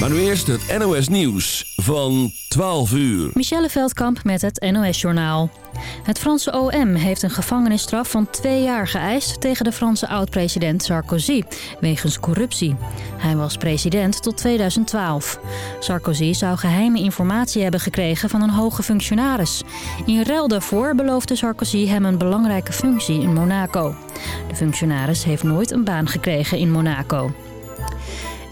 Maar nu eerst het NOS Nieuws van 12 uur. Michelle Veldkamp met het NOS Journaal. Het Franse OM heeft een gevangenisstraf van twee jaar geëist... tegen de Franse oud-president Sarkozy, wegens corruptie. Hij was president tot 2012. Sarkozy zou geheime informatie hebben gekregen van een hoge functionaris. In ruil daarvoor beloofde Sarkozy hem een belangrijke functie in Monaco. De functionaris heeft nooit een baan gekregen in Monaco.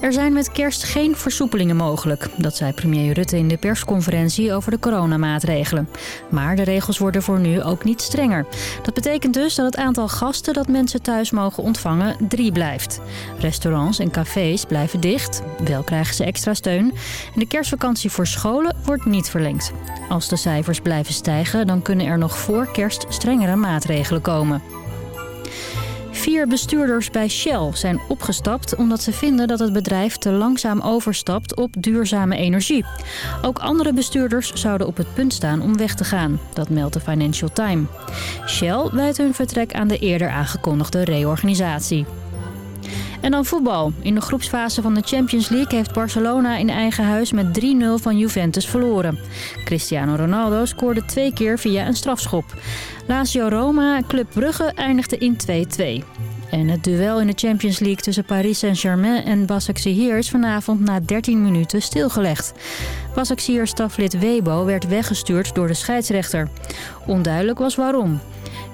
Er zijn met kerst geen versoepelingen mogelijk. Dat zei premier Rutte in de persconferentie over de coronamaatregelen. Maar de regels worden voor nu ook niet strenger. Dat betekent dus dat het aantal gasten dat mensen thuis mogen ontvangen drie blijft. Restaurants en cafés blijven dicht. Wel krijgen ze extra steun. En de kerstvakantie voor scholen wordt niet verlengd. Als de cijfers blijven stijgen, dan kunnen er nog voor kerst strengere maatregelen komen. Vier bestuurders bij Shell zijn opgestapt omdat ze vinden dat het bedrijf te langzaam overstapt op duurzame energie. Ook andere bestuurders zouden op het punt staan om weg te gaan. Dat meldt de Financial Times. Shell wijt hun vertrek aan de eerder aangekondigde reorganisatie. En dan voetbal. In de groepsfase van de Champions League heeft Barcelona in eigen huis met 3-0 van Juventus verloren. Cristiano Ronaldo scoorde twee keer via een strafschop. Lazio Roma Club Brugge eindigde in 2-2. En het duel in de Champions League tussen Paris Saint-Germain en Basaksehir is vanavond na 13 minuten stilgelegd. Basaksehir staflid Webo werd weggestuurd door de scheidsrechter. Onduidelijk was waarom.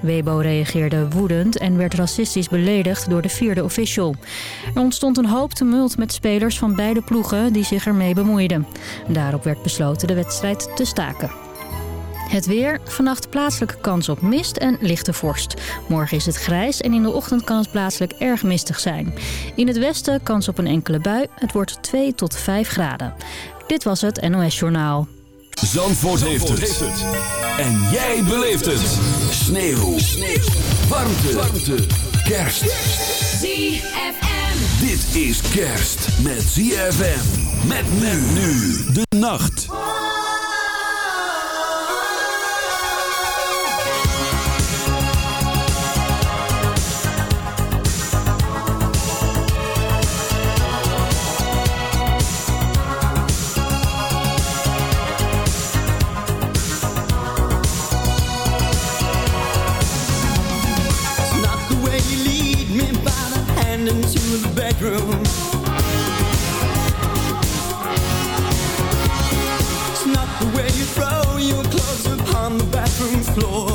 Webo reageerde woedend en werd racistisch beledigd door de vierde official. Er ontstond een hoop tumult met spelers van beide ploegen die zich ermee bemoeiden. Daarop werd besloten de wedstrijd te staken. Het weer. Vannacht plaatselijke kans op mist en lichte vorst. Morgen is het grijs en in de ochtend kan het plaatselijk erg mistig zijn. In het westen kans op een enkele bui. Het wordt 2 tot 5 graden. Dit was het NOS Journaal. Zandvoort, heeft, het. En jij beleeft het. Sneeuw. Sneeuw. Warmte. Warmte. Kerst. ZFM. Dit is kerst met ZFM. Met men nu de nacht. Into the bedroom. It's not the way you throw your clothes upon the bathroom floor.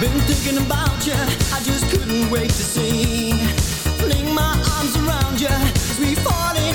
Been thinking about you, I just couldn't wait to see. Fling my arms around you as we fall in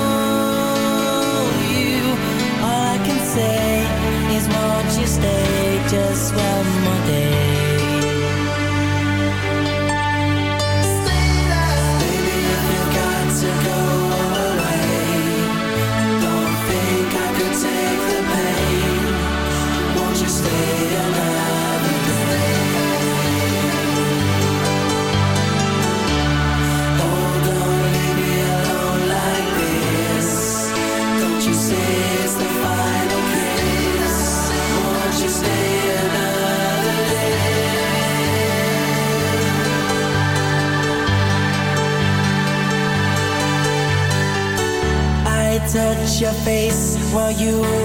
you.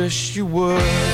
Wish you would.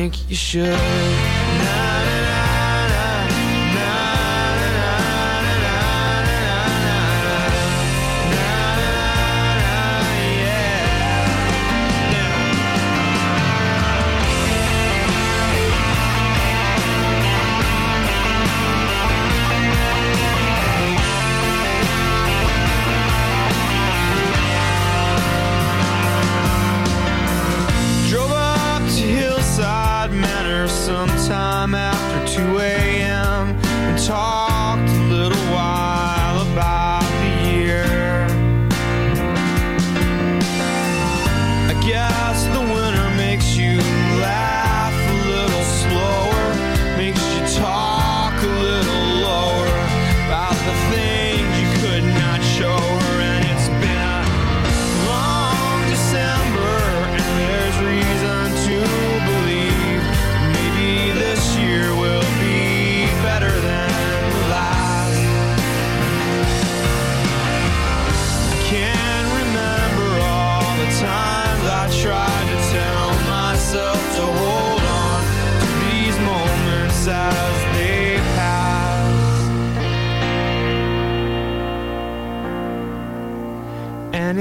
think you should.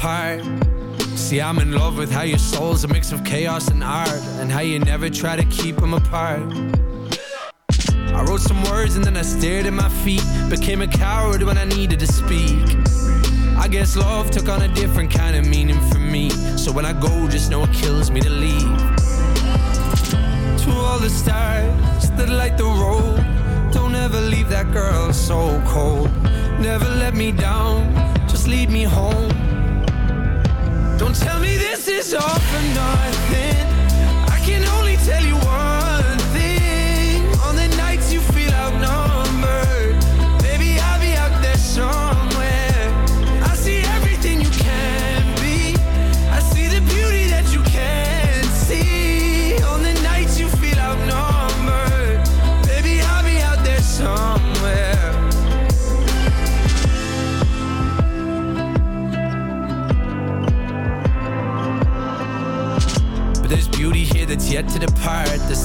Difficult part. See, I'm in love with how your soul's a mix of chaos and art, and how you never try to keep them apart. I wrote some words and then I stared at my feet, became a coward when I needed to speak. I guess love took on a different kind of meaning for me, so when I go, just know it kills me to leave. To all the stars that light the road. Don't ever leave that girl so cold. Never let me down, just lead me home. Is all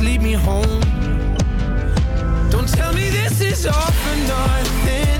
lead me home. Don't tell me this is all for nothing.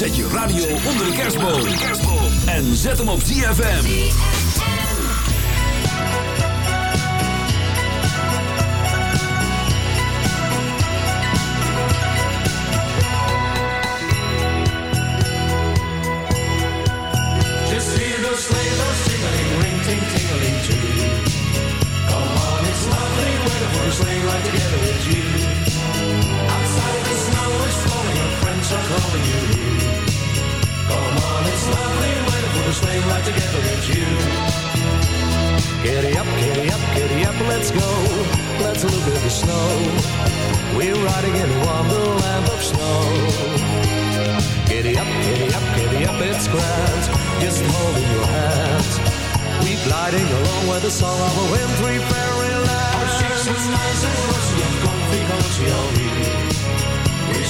Zet je radio onder de kerstboom. En zet hem op ZFM. Just hear those sleigh bells jingling, ring ting tingling too. Come on, it's lovely weather for a sleigh ride together with you. Outside the snow is falling, your friends are calling you. Sleigh ride together with you. Giddy up, giddy up, giddy up, let's go. Let's look at the snow. We're riding in a wonderland of snow. Giddy up, giddy up, giddy up, it's grand. Just holding your hand. We gliding along with the song of a wintry fairyland. Oh, Our cheeks are nice and rosy and comfy, cozy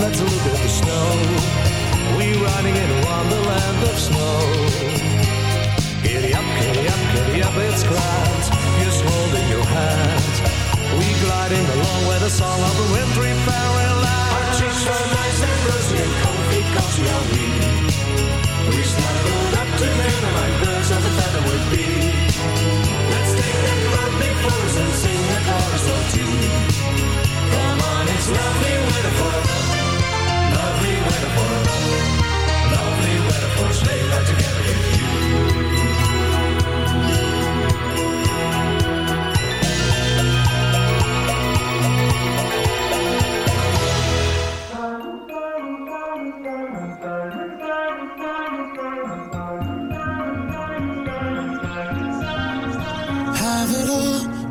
Let's look at the snow. We're riding in a wonderland of snow. Giddy up, giddy up, giddy up, it's grand. Just holding your hand. We gliding along with the song of a wintry fairyland. Our cheeks are nice and rosy and comfy, cozy are we. We snuggled up together like birds of a feather would be. Let's take that road before us and sing a chorus or two. Come on, it's lovely weather lovely weather for a sleigh ride together with you.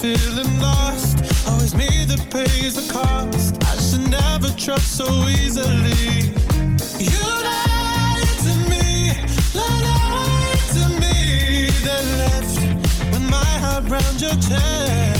feeling lost. Always me that pays the cost. I should never trust so easily. You lied to me, lied to me. Then left when my heart round your chest.